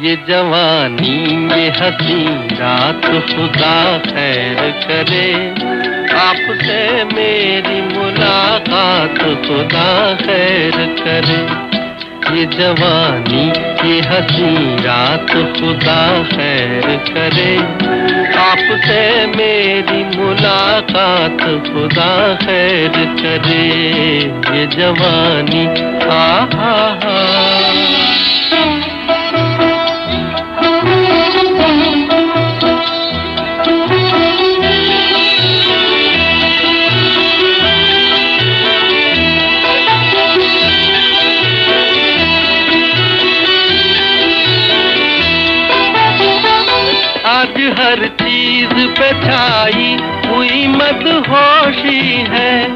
ये जवानी ये हसी रात खुदा खैर करे। आपसे मेरी मुलाकात खुदा खैर करे। ये जवानी ये हसी रात खुदा खैर करे। आपसे मेरी मुलाकात खुदा खैर करे ये जवानी हा हा हा। चीज़ पे छाई हुई मदहोशी है।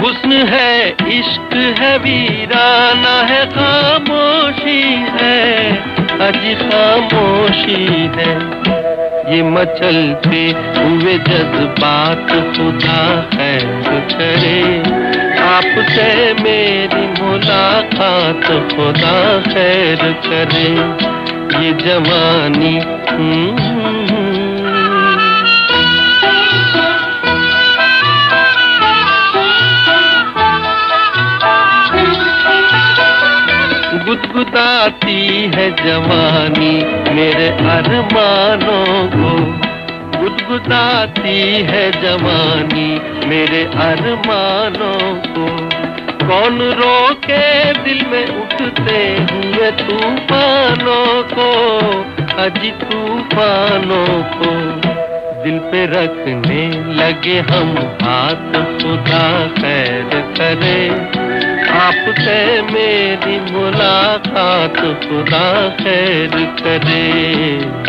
हुस्न है, इश्क है, वीराना है, खामोशी है अजी खामोशी है। ये मचलते हुए जज्बात खुदा खैर करे। आपसे मेरी मुलाकात खुदा खैर करे। ये जवानी गुदगुदाती है जवानी मेरे अरमानों को। गुदगुदाती है जवानी मेरे अरमानों को। कौन रोके दिल में उठते हुए तूफानों को, अजी तूफानों को? दिल पे रखने लगे हम हाथ खुदा खैर करे। आपसे मेरी मुलाकात खुदा खैर करे।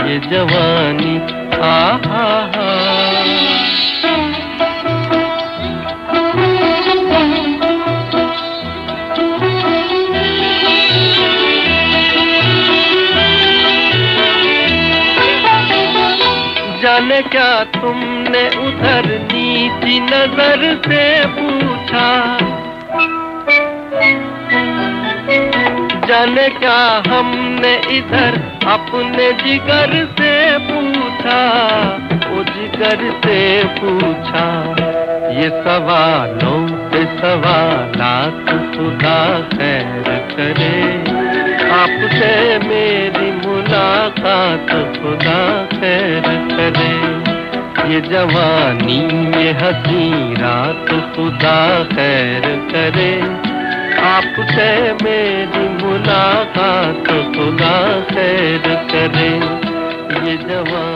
ये जवानी आ हा हा। जाने क्या तुमने उधर नीची नज़र से पूछा? जाने क्या हमने इधर अपने जिगर से पूछा? ओ जिगर से पूछा, ये सवालों पे सवालात खुदा खैर करे। आपसे मेरी मुलाकात खुदा खैर ये जवानी ये हसी रात खुदा खैर करे। आपसे मेरी मुलाकात खुदा खैर करे। ये जवानी